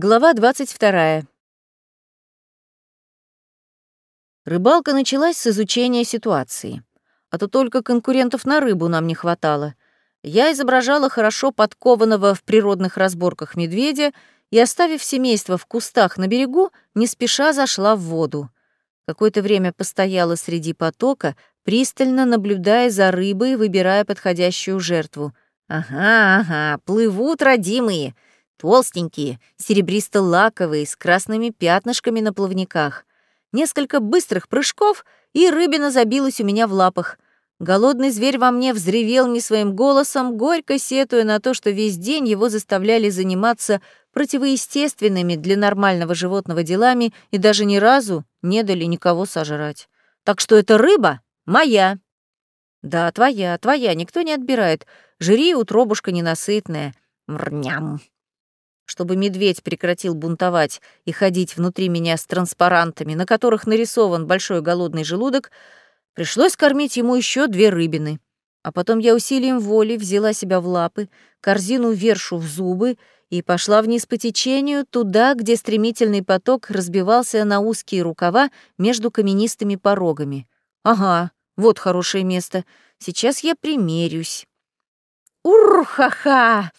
Глава 22. Рыбалка началась с изучения ситуации. А то только конкурентов на рыбу нам не хватало. Я изображала хорошо подкованного в природных разборках медведя и, оставив семейство в кустах на берегу, не спеша зашла в воду. Какое-то время постояла среди потока, пристально наблюдая за рыбой, выбирая подходящую жертву. «Ага, ага, плывут родимые!» Толстенькие, серебристо-лаковые, с красными пятнышками на плавниках. Несколько быстрых прыжков, и рыбина забилась у меня в лапах. Голодный зверь во мне взревел не своим голосом, горько сетуя на то, что весь день его заставляли заниматься противоестественными для нормального животного делами и даже ни разу не дали никого сожрать. Так что эта рыба моя. Да, твоя, твоя, никто не отбирает. Жри, утробушка ненасытная. Мрням чтобы медведь прекратил бунтовать и ходить внутри меня с транспарантами, на которых нарисован большой голодный желудок, пришлось кормить ему еще две рыбины. А потом я усилием воли взяла себя в лапы, корзину вершу в зубы и пошла вниз по течению, туда, где стремительный поток разбивался на узкие рукава между каменистыми порогами. Ага, вот хорошее место. Сейчас я примерюсь. Ур-ха-ха!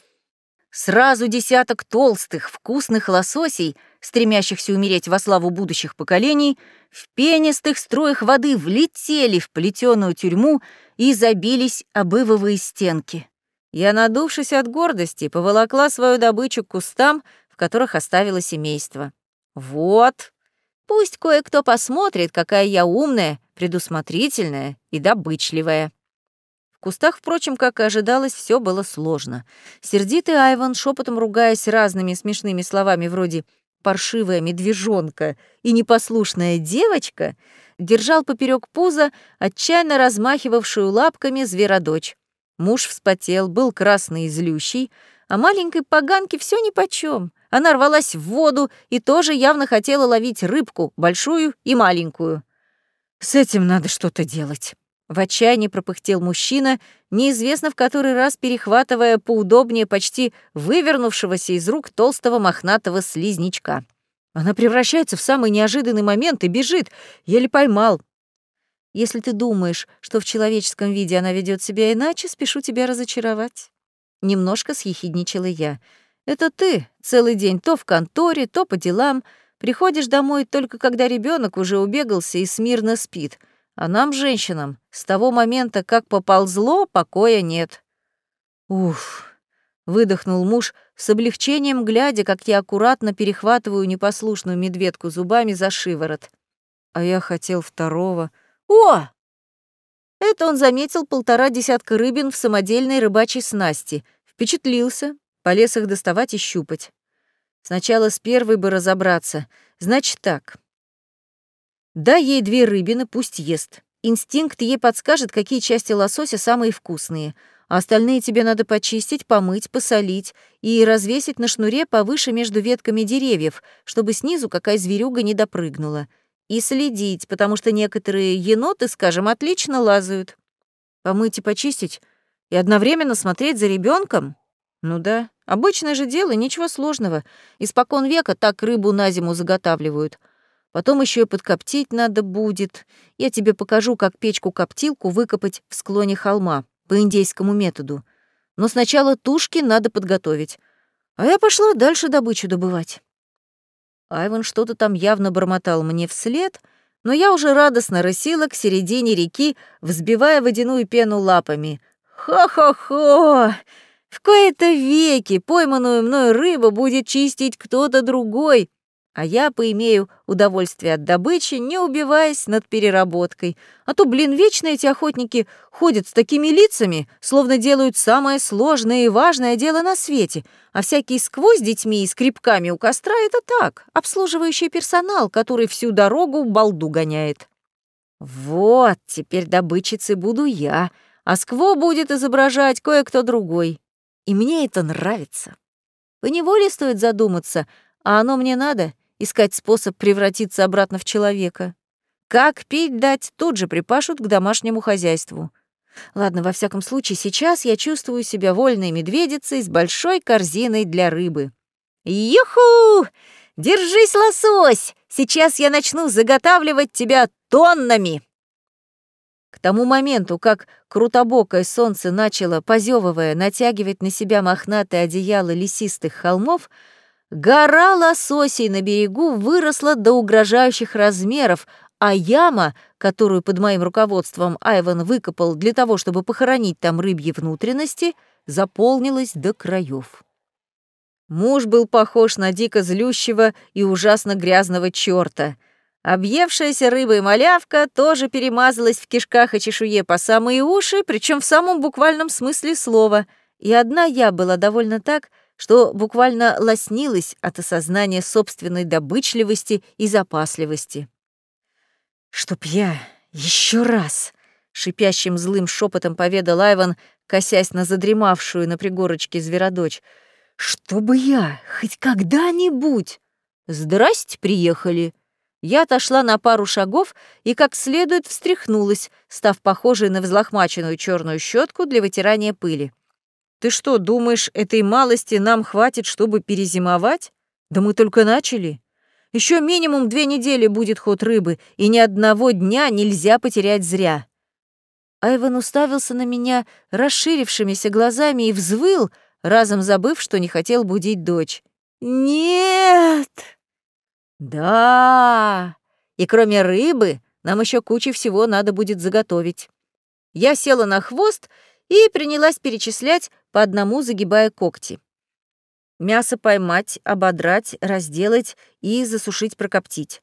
Сразу десяток толстых, вкусных лососей, стремящихся умереть во славу будущих поколений, в пенистых струях воды влетели в плетеную тюрьму и забились об ивовые стенки. Я, надувшись от гордости, поволокла свою добычу к кустам, в которых оставила семейство. Вот. Пусть кое-кто посмотрит, какая я умная, предусмотрительная и добычливая. В кустах, впрочем, как и ожидалось, все было сложно. Сердитый Айван, шепотом ругаясь разными смешными словами вроде «паршивая медвежонка» и «непослушная девочка», держал поперек пуза отчаянно размахивавшую лапками зверодочь. Муж вспотел, был красный и злющий, а маленькой поганке все нипочем. Она рвалась в воду и тоже явно хотела ловить рыбку, большую и маленькую. «С этим надо что-то делать», в отчаянии пропыхтел мужчина, неизвестно в который раз перехватывая поудобнее почти вывернувшегося из рук толстого мохнатого слизнячка. Она превращается в самый неожиданный момент и бежит. Еле поймал. Если ты думаешь, что в человеческом виде она ведет себя иначе, спешу тебя разочаровать. Немножко съехидничала я. Это ты целый день то в конторе, то по делам. Приходишь домой только когда ребенок уже убегался и смирно спит — а нам, женщинам, с того момента, как поползло, покоя нет. Уф, выдохнул муж с облегчением, глядя, как я аккуратно перехватываю непослушную медведку зубами за шиворот. А я хотел второго. О! Это он заметил полтора десятка рыбин в самодельной рыбачьей снасти. Впечатлился, полез их доставать и щупать. Сначала с первой бы разобраться. Значит так, Дай ей две рыбины, пусть ест. Инстинкт ей подскажет, какие части лосося самые вкусные, а остальные тебе надо почистить, помыть, посолить и развесить на шнуре повыше между ветками деревьев, чтобы снизу какая зверюга не допрыгнула. И следить, потому что некоторые еноты, скажем, отлично лазают. Помыть и почистить и одновременно смотреть за ребенком? Ну да, обычное же дело, ничего сложного. Испокон века так рыбу на зиму заготавливают — Потом еще и подкоптить надо будет. Я тебе покажу, как печку-коптилку выкопать в склоне холма по индейскому методу. Но сначала тушки надо подготовить. А я пошла дальше добычу добывать. Айван что-то там явно бормотал мне вслед, но я уже радостно рысила к середине реки, взбивая водяную пену лапами. Хо-хо-хо! В кои-то веки пойманную мною рыбу будет чистить кто-то другой, а я поимею удовольствие от добычи, не убиваясь над переработкой. А то, блин, вечно эти охотники ходят с такими лицами, словно делают самое сложное и важное дело на свете, а всякий сквозь детьми и скрипками у костра — это так, обслуживающий персонал, который всю дорогу балду гоняет. Вот, теперь добычицей буду я, а скво будет изображать кое-кто другой. И мне это нравится. Поневоле стоит задуматься, а оно мне надо — искать способ превратиться обратно в человека. Как пить дать, тут же припашут к домашнему хозяйству. Ладно, во всяком случае, сейчас я чувствую себя вольной медведицей с большой корзиной для рыбы. Юху! Держись, лосось! Сейчас я начну заготавливать тебя тоннами!» К тому моменту, как крутобокое солнце начало, позевывая, натягивать на себя мохнатое одеяло лесистых холмов, гора лососей на берегу выросла до угрожающих размеров, а яма, которую под моим руководством Айван выкопал для того, чтобы похоронить там рыбьи внутренности, заполнилась до краев. Муж был похож на дико злющего и ужасно грязного черта. Объевшаяся рыбой малявка тоже перемазалась в кишках и чешуе по самые уши, причем в самом буквальном смысле слова. И одна я была довольно так, что буквально лоснилась от осознания собственной добычливости и запасливости. «Чтоб я еще раз!» — шипящим злым шепотом поведал Айван, косясь на задремавшую на пригорочке зверодочь — чтобы я хоть когда-нибудь... Здрасте, приехали. Я отошла на пару шагов и как следует встряхнулась, став похожей на взлохмаченную черную щетку для вытирания пыли. Ты что, думаешь, этой малости нам хватит, чтобы перезимовать? Да мы только начали. Еще минимум две недели будет ход рыбы, и ни одного дня нельзя потерять зря. Айван уставился на меня расширившимися глазами и взвыл, разом забыв, что не хотел будить дочь. «Нет!» «Да! И кроме рыбы нам еще куча всего надо будет заготовить». Я села на хвост и принялась перечислять, по одному загибая когти. Мясо поймать, ободрать, разделать и засушить прокоптить.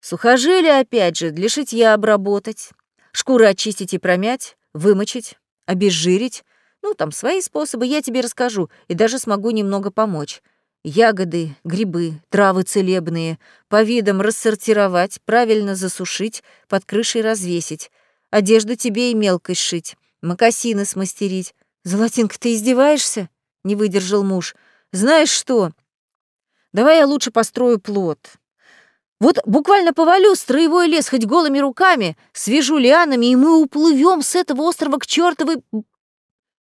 Сухожилия, опять же, для шитья обработать. Шкуры очистить и промять, вымочить, обезжирить, ну, там свои способы, я тебе расскажу, и даже смогу немного помочь. Ягоды, грибы, травы целебные, по видам рассортировать, правильно засушить, под крышей развесить, одежду тебе и мелкой сшить, мокасины смастерить. Золотинка, ты издеваешься? Не выдержал муж. Знаешь что? Давай я лучше построю плод. Вот буквально повалю строевой лес хоть голыми руками, свяжу лианами, и мы уплывем с этого острова к чертовой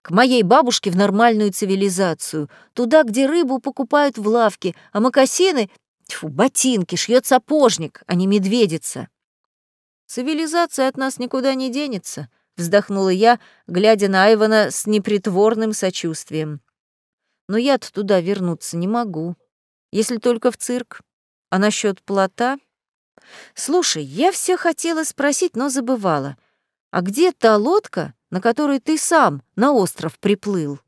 к моей бабушке в нормальную цивилизацию, туда, где рыбу покупают в лавке, а макасины, тьфу, ботинки шьет сапожник, а не медведица. Цивилизация от нас никуда не денется, вздохнула я, глядя на Айвана с непритворным сочувствием. Но я-то туда вернуться не могу, если только в цирк. А насчет плота? Слушай, я все хотела спросить, но забывала. А где та лодка, на которой ты сам на остров приплыл.